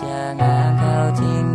将那靠近